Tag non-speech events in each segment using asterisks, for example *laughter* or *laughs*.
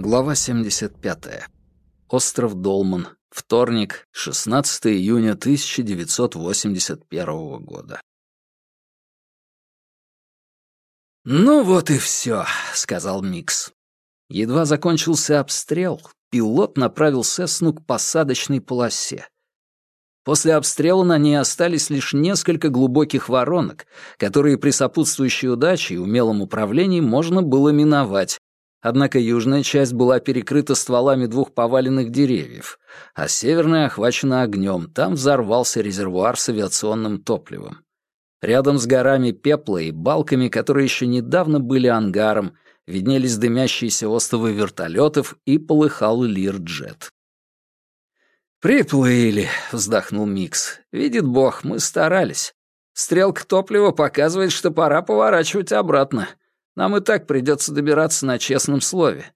Глава 75. Остров Долман. Вторник, 16 июня 1981 года. «Ну вот и все», — сказал Микс. Едва закончился обстрел, пилот направил Сесну к посадочной полосе. После обстрела на ней остались лишь несколько глубоких воронок, которые при сопутствующей удаче и умелом управлении можно было миновать, Однако южная часть была перекрыта стволами двух поваленных деревьев, а северная охвачена огнем, там взорвался резервуар с авиационным топливом. Рядом с горами пепла и балками, которые еще недавно были ангаром, виднелись дымящиеся остовы вертолетов и полыхал лирджет. «Приплыли», — вздохнул Микс. «Видит Бог, мы старались. Стрелка топлива показывает, что пора поворачивать обратно. Нам и так придется добираться на честном слове».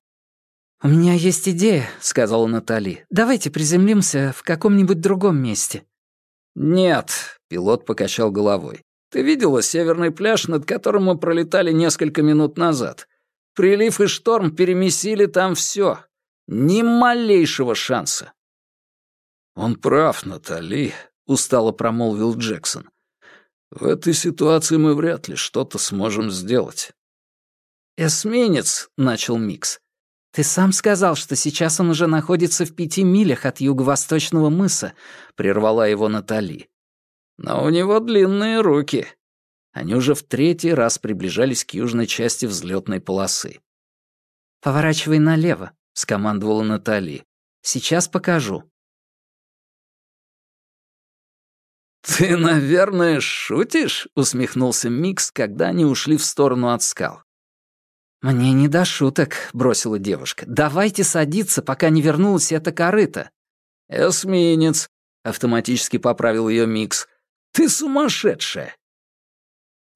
«У меня есть идея», — сказала Натали. «Давайте приземлимся в каком-нибудь другом месте». «Нет», — пилот покачал головой. «Ты видела северный пляж, над которым мы пролетали несколько минут назад? Прилив и шторм перемесили там все. Ни малейшего шанса». «Он прав, Натали», — устало промолвил Джексон. «В этой ситуации мы вряд ли что-то сможем сделать. «Эсминец», — начал Микс. «Ты сам сказал, что сейчас он уже находится в пяти милях от юго-восточного мыса», — прервала его Натали. «Но у него длинные руки». Они уже в третий раз приближались к южной части взлетной полосы. «Поворачивай налево», — скомандовала Натали. «Сейчас покажу». «Ты, наверное, шутишь?» — усмехнулся Микс, когда они ушли в сторону от скал. «Мне не до шуток», — бросила девушка. «Давайте садиться, пока не вернулась эта корыта». «Эсминец», — автоматически поправил ее Микс. «Ты сумасшедшая!»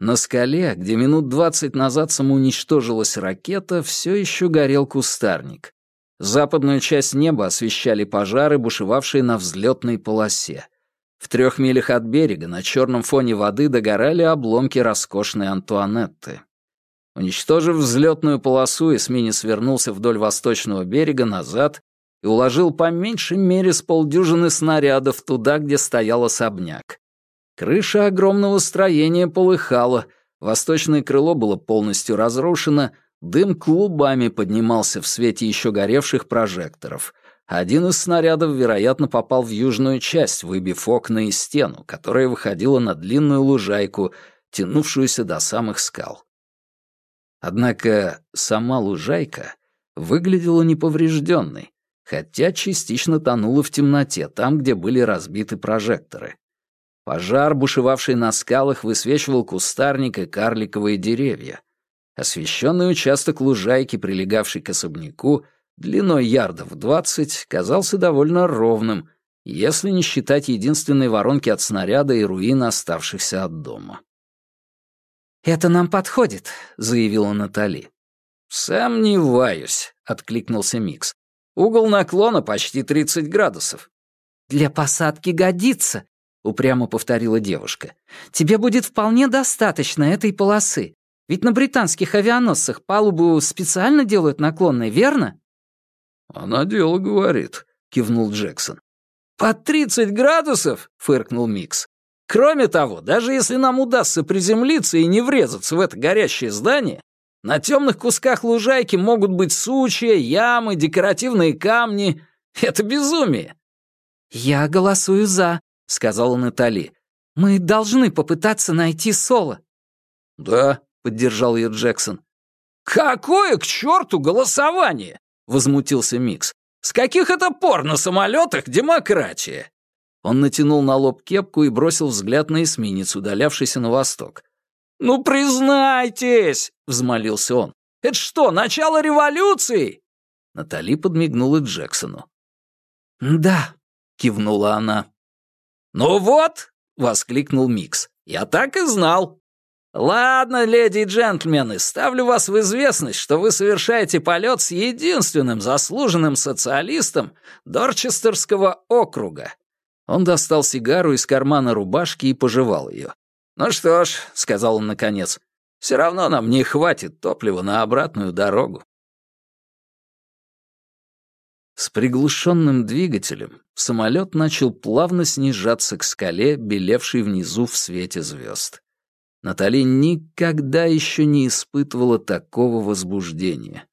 На скале, где минут двадцать назад самоуничтожилась ракета, все еще горел кустарник. Западную часть неба освещали пожары, бушевавшие на взлетной полосе. В трех милях от берега на черном фоне воды догорали обломки роскошной Антуанетты. Уничтожив взлетную полосу, эсминец вернулся вдоль восточного берега назад и уложил по меньшей мере с полдюжины снарядов туда, где стоял особняк. Крыша огромного строения полыхала, восточное крыло было полностью разрушено, дым клубами поднимался в свете еще горевших прожекторов. Один из снарядов, вероятно, попал в южную часть, выбив окна и стену, которая выходила на длинную лужайку, тянувшуюся до самых скал. Однако сама лужайка выглядела неповрежденной, хотя частично тонула в темноте, там, где были разбиты прожекторы. Пожар, бушевавший на скалах, высвечивал кустарник и карликовые деревья. Освещенный участок лужайки, прилегавший к особняку, длиной ярдов двадцать, казался довольно ровным, если не считать единственной воронки от снаряда и руин, оставшихся от дома. «Это нам подходит», — заявила Натали. «Сомневаюсь», — откликнулся Микс. «Угол наклона почти 30 градусов». «Для посадки годится», — упрямо повторила девушка. «Тебе будет вполне достаточно этой полосы. Ведь на британских авианосцах палубу специально делают наклонной, верно?» «Она дело говорит», — кивнул Джексон. «Под 30 градусов?» — фыркнул Микс. Кроме того, даже если нам удастся приземлиться и не врезаться в это горящее здание, на темных кусках лужайки могут быть сучья, ямы, декоративные камни. Это безумие. «Я голосую «за», — сказала Натали. «Мы должны попытаться найти Соло». «Да», — поддержал ее Джексон. «Какое к черту голосование?» — возмутился Микс. «С каких это пор на самолетах демократия?» Он натянул на лоб кепку и бросил взгляд на эсминец, удалявшийся на восток. «Ну, признайтесь!» — взмолился он. «Это что, начало революции?» Натали подмигнула Джексону. «Да», — кивнула она. «Ну вот!» — воскликнул Микс. «Я так и знал!» «Ладно, леди и джентльмены, ставлю вас в известность, что вы совершаете полет с единственным заслуженным социалистом Дорчестерского округа. Он достал сигару из кармана рубашки и пожевал ее. «Ну что ж», — сказал он наконец, — «все равно нам не хватит топлива на обратную дорогу». С приглушенным двигателем самолет начал плавно снижаться к скале, белевшей внизу в свете звезд. Натали никогда еще не испытывала такого возбуждения.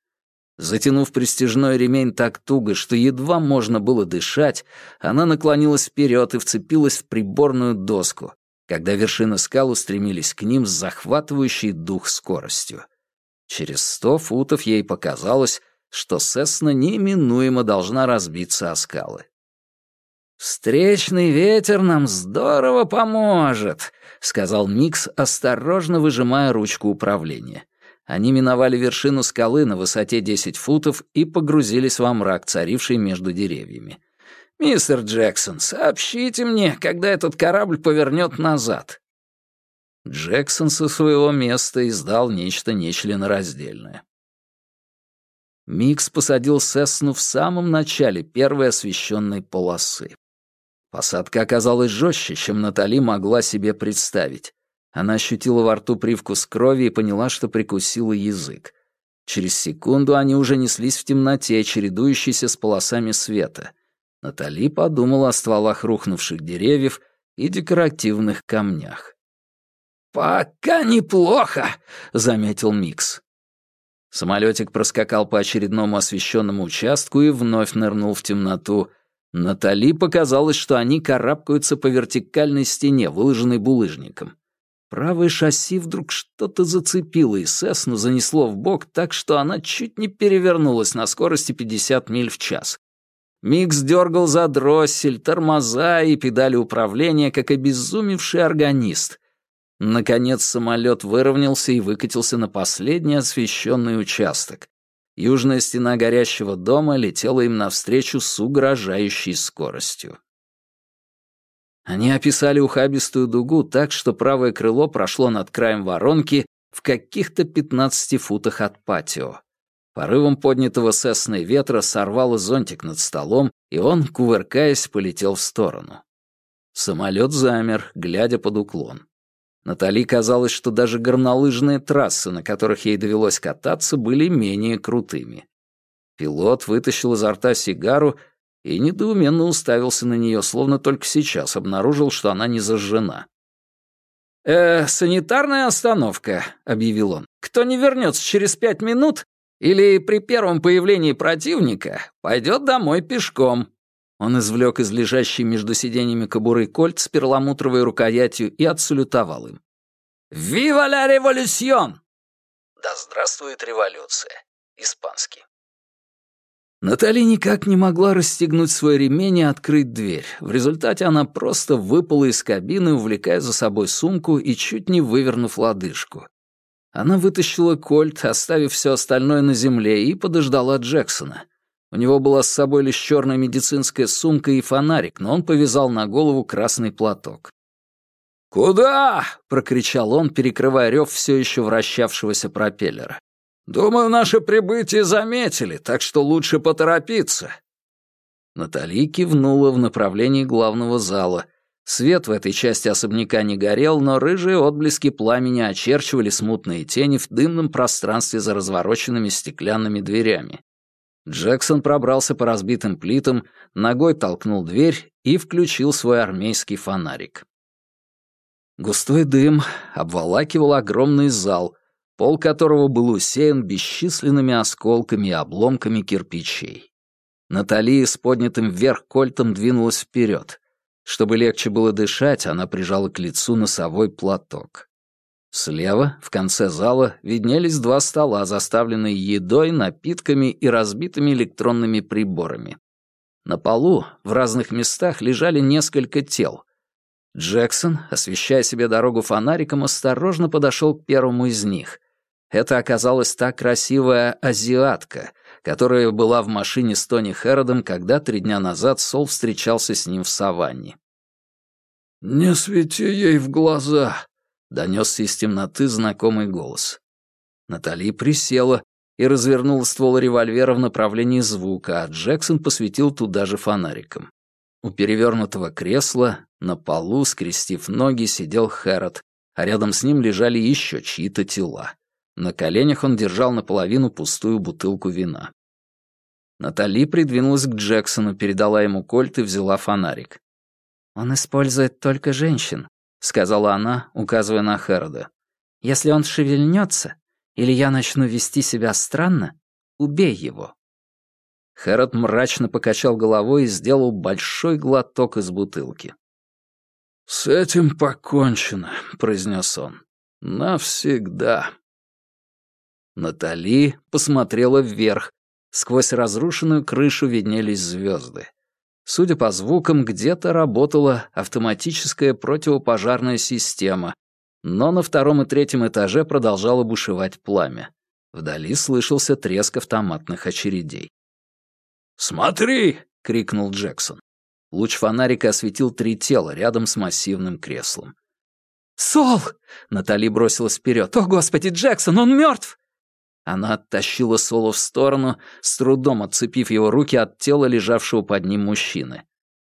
Затянув пристяжной ремень так туго, что едва можно было дышать, она наклонилась вперед и вцепилась в приборную доску, когда вершины скал устремились к ним с захватывающей дух скоростью. Через сто футов ей показалось, что Сесна неминуемо должна разбиться о скалы. «Встречный ветер нам здорово поможет», — сказал Микс, осторожно выжимая ручку управления. Они миновали вершину скалы на высоте 10 футов и погрузились во мрак, царивший между деревьями. «Мистер Джексон, сообщите мне, когда этот корабль повернет назад». Джексон со своего места издал нечто нечленораздельное. Микс посадил Сесну в самом начале первой освещенной полосы. Посадка оказалась жестче, чем Натали могла себе представить. Она ощутила во рту привкус крови и поняла, что прикусила язык. Через секунду они уже неслись в темноте, чередующейся с полосами света. Натали подумала о стволах рухнувших деревьев и декоративных камнях. «Пока неплохо», — заметил Микс. Самолетик проскакал по очередному освещенному участку и вновь нырнул в темноту. Натали показалось, что они карабкаются по вертикальной стене, выложенной булыжником. Правое шасси вдруг что-то зацепило, и Сесну занесло в бок так, что она чуть не перевернулась на скорости 50 миль в час. Микс дергал за дроссель, тормоза и педали управления, как обезумевший органист. Наконец самолет выровнялся и выкатился на последний освещенный участок. Южная стена горящего дома летела им навстречу с угрожающей скоростью. Они описали ухабистую дугу так, что правое крыло прошло над краем воронки в каких-то 15 футах от патио. Порывом поднятого сесной ветра сорвало зонтик над столом, и он, кувыркаясь, полетел в сторону. Самолет замер, глядя под уклон. Натали казалось, что даже горнолыжные трассы, на которых ей довелось кататься, были менее крутыми. Пилот вытащил изо рта сигару и недоуменно уставился на нее, словно только сейчас обнаружил, что она не зажжена. «Э, санитарная остановка», — объявил он. «Кто не вернется через пять минут или при первом появлении противника, пойдет домой пешком. Он извлек из лежащей между сиденьями кобуры кольт с перламутровой рукоятью и отсалютовал им. «Вива ла революцион!» «Да здравствует революция!» Испанский. Натали никак не могла расстегнуть свой ремень и открыть дверь. В результате она просто выпала из кабины, увлекая за собой сумку и чуть не вывернув лодыжку. Она вытащила кольт, оставив все остальное на земле, и подождала Джексона. У него была с собой лишь черная медицинская сумка и фонарик, но он повязал на голову красный платок. «Куда?» — прокричал он, перекрывая рев все еще вращавшегося пропеллера. «Думаю, наше прибытие заметили, так что лучше поторопиться». Натали кивнула в направлении главного зала. Свет в этой части особняка не горел, но рыжие отблески пламени очерчивали смутные тени в дымном пространстве за развороченными стеклянными дверями. Джексон пробрался по разбитым плитам, ногой толкнул дверь и включил свой армейский фонарик. Густой дым обволакивал огромный зал, пол которого был усеян бесчисленными осколками и обломками кирпичей. Натали с поднятым вверх кольтом двинулась вперед. Чтобы легче было дышать, она прижала к лицу носовой платок. Слева, в конце зала, виднелись два стола, заставленные едой, напитками и разбитыми электронными приборами. На полу в разных местах лежали несколько тел. Джексон, освещая себе дорогу фонариком, осторожно подошел к первому из них. Это оказалась та красивая азиатка, которая была в машине с Тони Хэродом, когда три дня назад Сол встречался с ним в саванне. «Не свети ей в глаза», донесся из темноты знакомый голос. Натали присела и развернула ствол револьвера в направлении звука, а Джексон посветил туда же фонариком. У перевернутого кресла на полу, скрестив ноги, сидел Хэрот, а рядом с ним лежали еще чьи-то тела. На коленях он держал наполовину пустую бутылку вина. Натали придвинулась к Джексону, передала ему кольт и взяла фонарик. «Он использует только женщин», — сказала она, указывая на Хэрода. «Если он шевельнется, или я начну вести себя странно, убей его». Хэрот мрачно покачал головой и сделал большой глоток из бутылки. «С этим покончено», — произнес он. «Навсегда». Натали посмотрела вверх. Сквозь разрушенную крышу виднелись звезды. Судя по звукам, где-то работала автоматическая противопожарная система, но на втором и третьем этаже продолжало бушевать пламя. Вдали слышался треск автоматных очередей. «Смотри!» — крикнул Джексон. Луч фонарика осветил три тела рядом с массивным креслом. «Сол!» — Натали бросилась вперед. «О, господи, Джексон, он мертв!» Она оттащила Соло в сторону, с трудом отцепив его руки от тела лежавшего под ним мужчины.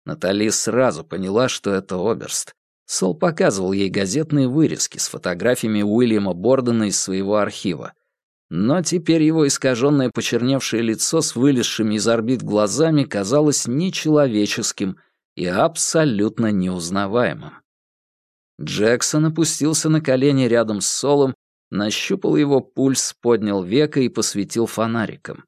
Натали сразу поняла, что это Оберст. Сол показывал ей газетные вырезки с фотографиями Уильяма Бордена из своего архива. Но теперь его искаженное почерневшее лицо с вылезшими из орбит глазами казалось нечеловеческим и абсолютно неузнаваемым. Джексон опустился на колени рядом с Солом, нащупал его пульс, поднял веко и посветил фонариком.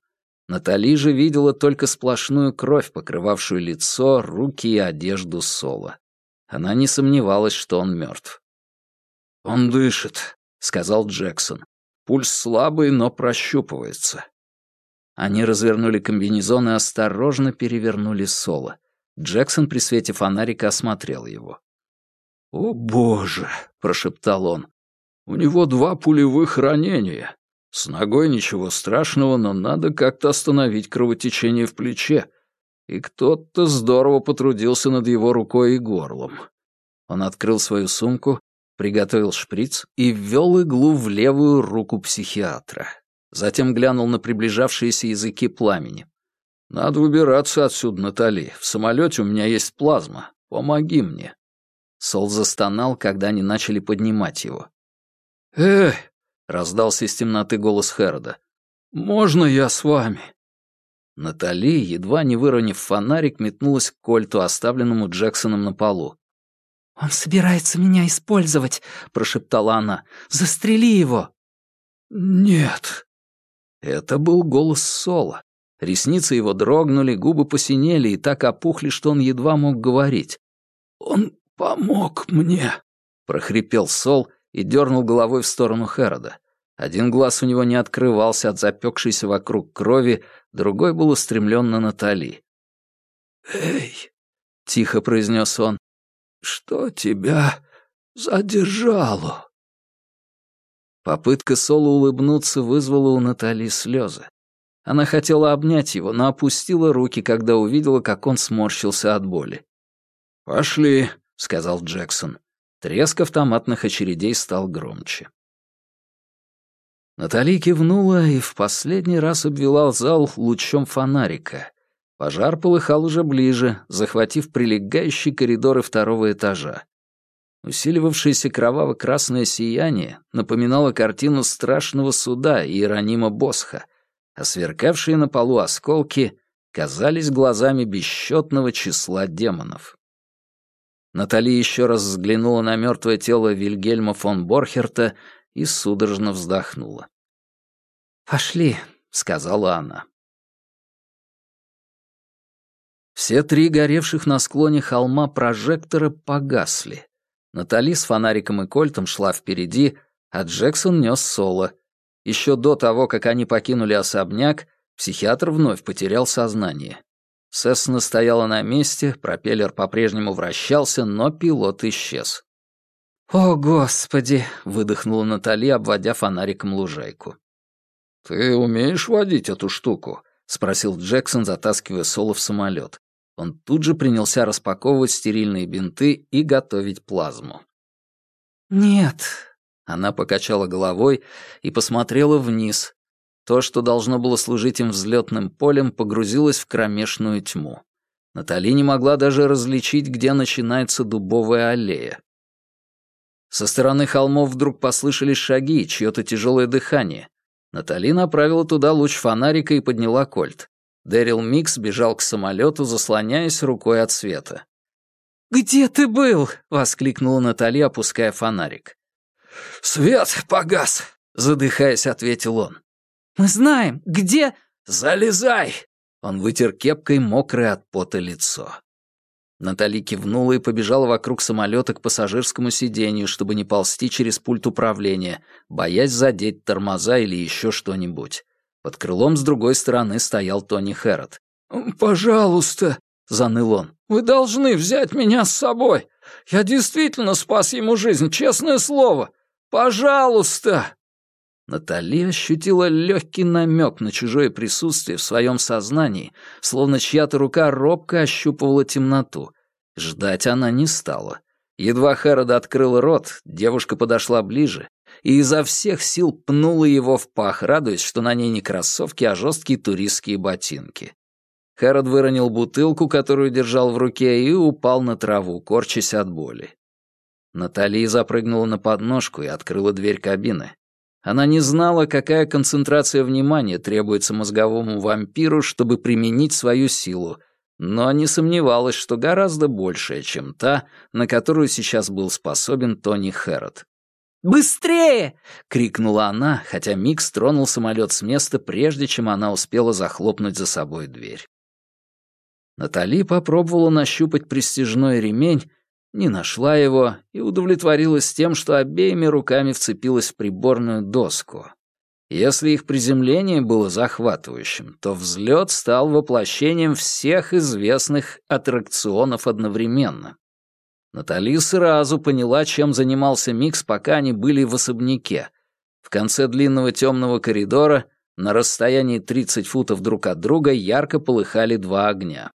Натали же видела только сплошную кровь, покрывавшую лицо, руки и одежду Сола. Она не сомневалась, что он мертв. «Он дышит», — сказал Джексон. Пульс слабый, но прощупывается. Они развернули комбинезон и осторожно перевернули Соло. Джексон при свете фонарика осмотрел его. «О, боже!» — прошептал он. «У него два пулевых ранения. С ногой ничего страшного, но надо как-то остановить кровотечение в плече. И кто-то здорово потрудился над его рукой и горлом». Он открыл свою сумку, приготовил шприц и ввел иглу в левую руку психиатра. Затем глянул на приближавшиеся языки пламени. «Надо выбираться отсюда, Натали. В самолете у меня есть плазма. Помоги мне». Сол застонал, когда они начали поднимать его. «Эй!» — раздался из темноты голос Хэрода. «Можно я с вами?» Натали, едва не выронив фонарик, метнулась к кольту, оставленному Джексоном на полу. «Он собирается меня использовать», — прошептала она. «Застрели его!» «Нет». Это был голос Сола. Ресницы его дрогнули, губы посинели и так опухли, что он едва мог говорить. «Он помог мне», — прохрипел Сол и дернул головой в сторону Хэрода. Один глаз у него не открывался от запекшейся вокруг крови, другой был устремлен на Натали. «Эй!» — тихо произнес он. Что тебя задержало?» Попытка Соло улыбнуться вызвала у Натали слезы. Она хотела обнять его, но опустила руки, когда увидела, как он сморщился от боли. «Пошли», — сказал Джексон. Треск автоматных очередей стал громче. Натали кивнула и в последний раз обвела зал лучом фонарика. Пожар полыхал уже ближе, захватив прилегающие коридоры второго этажа. Усиливавшееся кроваво-красное сияние напоминало картину страшного суда Иеронима Босха, а сверкавшие на полу осколки казались глазами бесчетного числа демонов. Натали еще раз взглянула на мертвое тело Вильгельма фон Борхерта и судорожно вздохнула. «Пошли», — сказала она. Все три горевших на склоне холма прожектора погасли. Натали с фонариком и кольтом шла впереди, а Джексон нес соло. Еще до того, как они покинули особняк, психиатр вновь потерял сознание. Сессона стояла на месте, пропеллер по-прежнему вращался, но пилот исчез. «О, Господи!» — выдохнула Натали, обводя фонариком лужайку. «Ты умеешь водить эту штуку?» — спросил Джексон, затаскивая Соло в самолет. Он тут же принялся распаковывать стерильные бинты и готовить плазму. «Нет». Она покачала головой и посмотрела вниз. То, что должно было служить им взлетным полем, погрузилось в кромешную тьму. Натали не могла даже различить, где начинается дубовая аллея. Со стороны холмов вдруг послышались шаги и чьё-то тяжелое дыхание. Натали направила туда луч фонарика и подняла кольт. Дэрил Микс бежал к самолету, заслоняясь рукой от света. «Где ты был?» — воскликнула Натали, опуская фонарик. «Свет погас!» — задыхаясь, ответил он. «Мы знаем. Где...» «Залезай!» Он вытер кепкой мокрое от пота лицо. Натали кивнула и побежала вокруг самолета к пассажирскому сиденью, чтобы не ползти через пульт управления, боясь задеть тормоза или еще что-нибудь. Под крылом с другой стороны стоял Тони Хэррот. «Пожалуйста», — заныл он, — «вы должны взять меня с собой. Я действительно спас ему жизнь, честное слово. Пожалуйста!» Натали ощутила легкий намек на чужое присутствие в своем сознании, словно чья-то рука робко ощупывала темноту. Ждать она не стала. Едва Хэрод открыл рот, девушка подошла ближе и изо всех сил пнула его в пах, радуясь, что на ней не кроссовки, а жесткие туристские ботинки. Хэрод выронил бутылку, которую держал в руке, и упал на траву, корчась от боли. Натали запрыгнула на подножку и открыла дверь кабины. Она не знала, какая концентрация внимания требуется мозговому вампиру, чтобы применить свою силу, но не сомневалась, что гораздо большая, чем та, на которую сейчас был способен Тони Хэррот. «Быстрее!» — крикнула она, хотя Микс тронул самолет с места, прежде чем она успела захлопнуть за собой дверь. Натали попробовала нащупать престижной ремень, не нашла его и удовлетворилась тем, что обеими руками вцепилась в приборную доску. Если их приземление было захватывающим, то взлет стал воплощением всех известных аттракционов одновременно. Натали сразу поняла, чем занимался Микс, пока они были в особняке. В конце длинного темного коридора, на расстоянии 30 футов друг от друга, ярко полыхали два огня.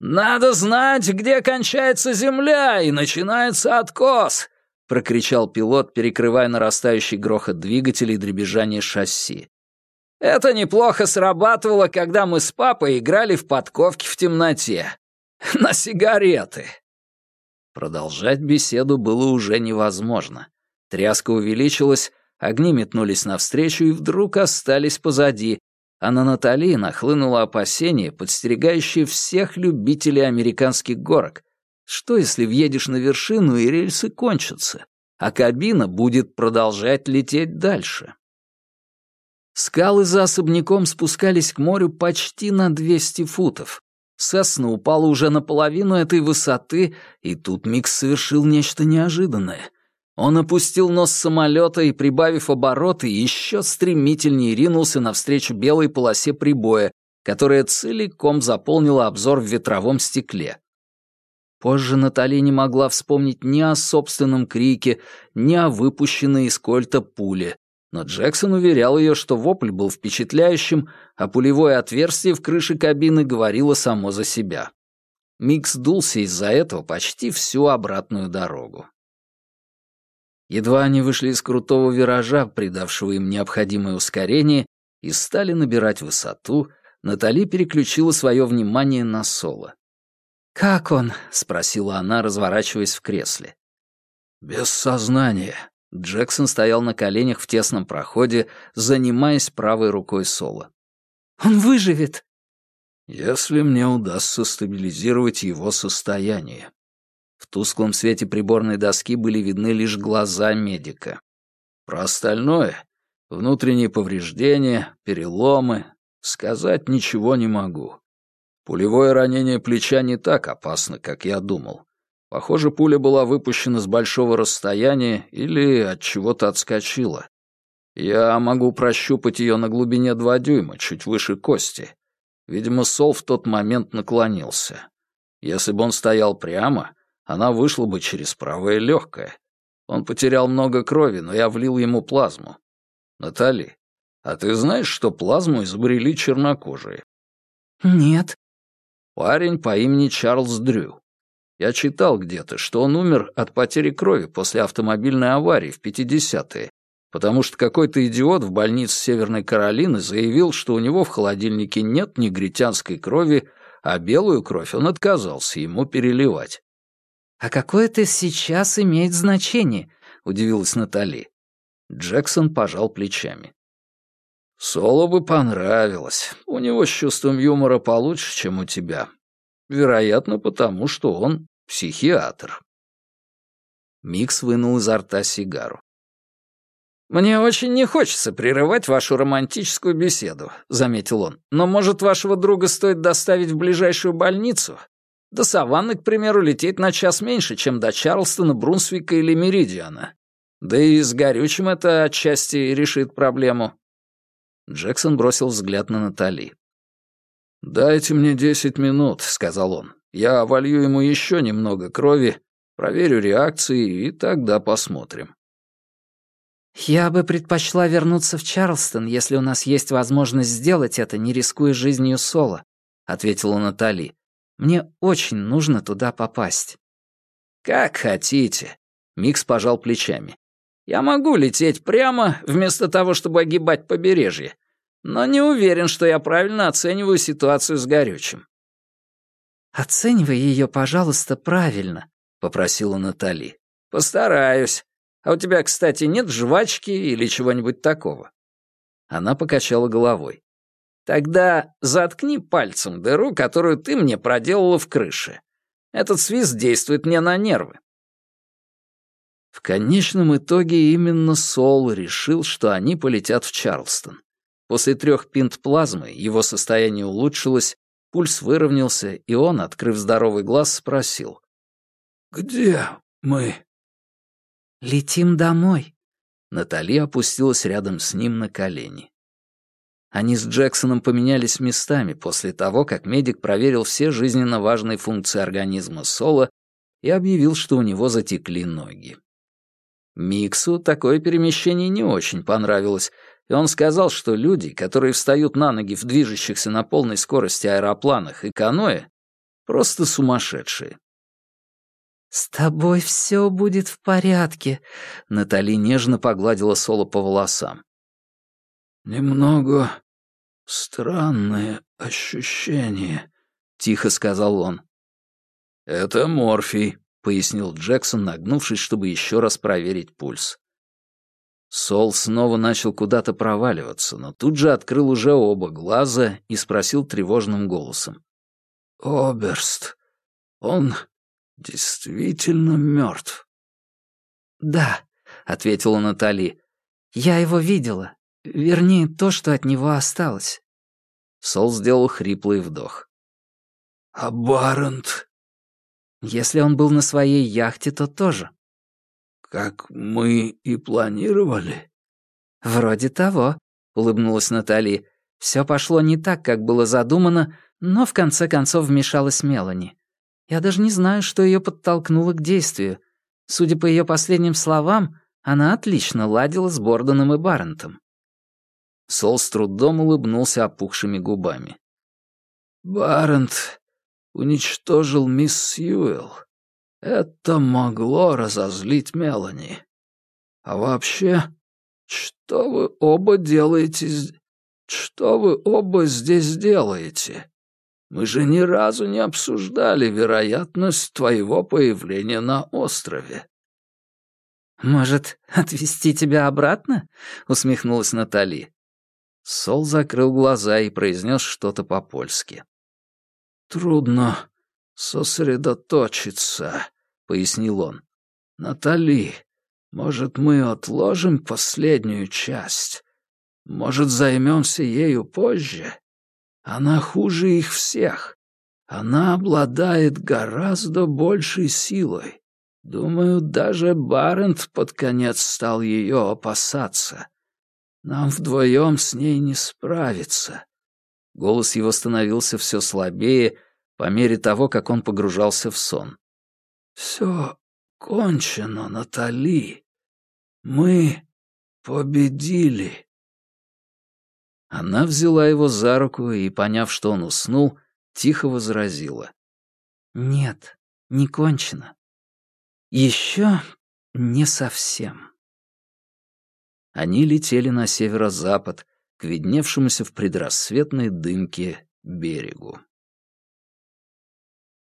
«Надо знать, где кончается земля и начинается откос!» — прокричал пилот, перекрывая нарастающий грохот двигателей и дребезжание шасси. «Это неплохо срабатывало, когда мы с папой играли в подковки в темноте. *laughs* На сигареты!» Продолжать беседу было уже невозможно. Тряска увеличилась, огни метнулись навстречу и вдруг остались позади, а на Натали нахлынуло опасение, подстерегающее всех любителей американских горок. Что, если въедешь на вершину, и рельсы кончатся, а кабина будет продолжать лететь дальше? Скалы за особняком спускались к морю почти на 200 футов. Сесна упала уже наполовину этой высоты, и тут Микс совершил нечто неожиданное — он опустил нос самолета и, прибавив обороты, еще стремительнее ринулся навстречу белой полосе прибоя, которая целиком заполнила обзор в ветровом стекле. Позже Натали не могла вспомнить ни о собственном крике, ни о выпущенной из кольта пуле, но Джексон уверял ее, что вопль был впечатляющим, а пулевое отверстие в крыше кабины говорило само за себя. Микс дулся из-за этого почти всю обратную дорогу. Едва они вышли из крутого виража, придавшего им необходимое ускорение, и стали набирать высоту, Натали переключила свое внимание на Соло. «Как он?» — спросила она, разворачиваясь в кресле. «Без сознания». Джексон стоял на коленях в тесном проходе, занимаясь правой рукой Соло. «Он выживет!» «Если мне удастся стабилизировать его состояние», в тусклом свете приборной доски были видны лишь глаза медика. Про остальное — внутренние повреждения, переломы — сказать ничего не могу. Пулевое ранение плеча не так опасно, как я думал. Похоже, пуля была выпущена с большого расстояния или от чего-то отскочила. Я могу прощупать ее на глубине два дюйма, чуть выше кости. Видимо, Сол в тот момент наклонился. Если бы он стоял прямо, она вышла бы через правое легкое. Он потерял много крови, но я влил ему плазму. Натали, а ты знаешь, что плазму изобрели чернокожие? Нет. Парень по имени Чарльз Дрю. Я читал где-то, что он умер от потери крови после автомобильной аварии в 50-е, потому что какой-то идиот в больнице Северной Каролины заявил, что у него в холодильнике нет негритянской крови, а белую кровь он отказался ему переливать. «А какое это сейчас имеет значение?» — удивилась Натали. Джексон пожал плечами. Соло бы понравилось. У него с чувством юмора получше, чем у тебя. Вероятно, потому что он психиатр. Микс вынул изо рта сигару. «Мне очень не хочется прерывать вашу романтическую беседу», — заметил он. «Но, может, вашего друга стоит доставить в ближайшую больницу? До Саванны, к примеру, лететь на час меньше, чем до Чарлстона, Брунсвика или Меридиана. Да и с горючим это отчасти решит проблему». Джексон бросил взгляд на Натали. «Дайте мне десять минут», — сказал он. «Я волью ему еще немного крови, проверю реакции, и тогда посмотрим». «Я бы предпочла вернуться в Чарлстон, если у нас есть возможность сделать это, не рискуя жизнью Соло», — ответила Натали. «Мне очень нужно туда попасть». «Как хотите», — Микс пожал плечами. «Я могу лететь прямо, вместо того, чтобы огибать побережье, но не уверен, что я правильно оцениваю ситуацию с горючим». «Оценивай ее, пожалуйста, правильно», — попросила Натали. «Постараюсь. А у тебя, кстати, нет жвачки или чего-нибудь такого?» Она покачала головой. «Тогда заткни пальцем дыру, которую ты мне проделала в крыше. Этот свист действует мне на нервы». В конечном итоге именно Сол решил, что они полетят в Чарлстон. После трех пинт плазмы его состояние улучшилось, пульс выровнялся, и он, открыв здоровый глаз, спросил. «Где мы?» «Летим домой». Натали опустилась рядом с ним на колени. Они с Джексоном поменялись местами после того, как медик проверил все жизненно важные функции организма Соло и объявил, что у него затекли ноги. Миксу такое перемещение не очень понравилось, и он сказал, что люди, которые встают на ноги в движущихся на полной скорости аэропланах и каноэ, просто сумасшедшие. «С тобой все будет в порядке», — Натали нежно погладила Соло по волосам. «Немного странное ощущение», — тихо сказал он. «Это морфий», — пояснил Джексон, нагнувшись, чтобы еще раз проверить пульс. Сол снова начал куда-то проваливаться, но тут же открыл уже оба глаза и спросил тревожным голосом. «Оберст, он действительно мертв?» «Да», — ответила Натали. «Я его видела. Вернее, то, что от него осталось». Сол сделал хриплый вдох. «А Барент?» «Если он был на своей яхте, то тоже». «Как мы и планировали?» «Вроде того», — улыбнулась Натали. «Все пошло не так, как было задумано, но в конце концов вмешалась Мелани. Я даже не знаю, что ее подтолкнуло к действию. Судя по ее последним словам, она отлично ладила с Бордоном и Баррентом. Сол с трудом улыбнулся опухшими губами. «Баррент уничтожил мисс Сьюэлл. Это могло разозлить Мелани. А вообще, что вы оба делаете... Что вы оба здесь делаете?» Мы же ни разу не обсуждали вероятность твоего появления на острове». «Может, отвезти тебя обратно?» — усмехнулась Натали. Сол закрыл глаза и произнес что-то по-польски. «Трудно сосредоточиться», — пояснил он. «Натали, может, мы отложим последнюю часть? Может, займемся ею позже?» Она хуже их всех. Она обладает гораздо большей силой. Думаю, даже Барент под конец стал ее опасаться. Нам вдвоем с ней не справиться. Голос его становился все слабее по мере того, как он погружался в сон. Все кончено, Натали. Мы победили. Она взяла его за руку и, поняв, что он уснул, тихо возразила. «Нет, не кончено. Еще не совсем». Они летели на северо-запад, к видневшемуся в предрассветной дымке берегу.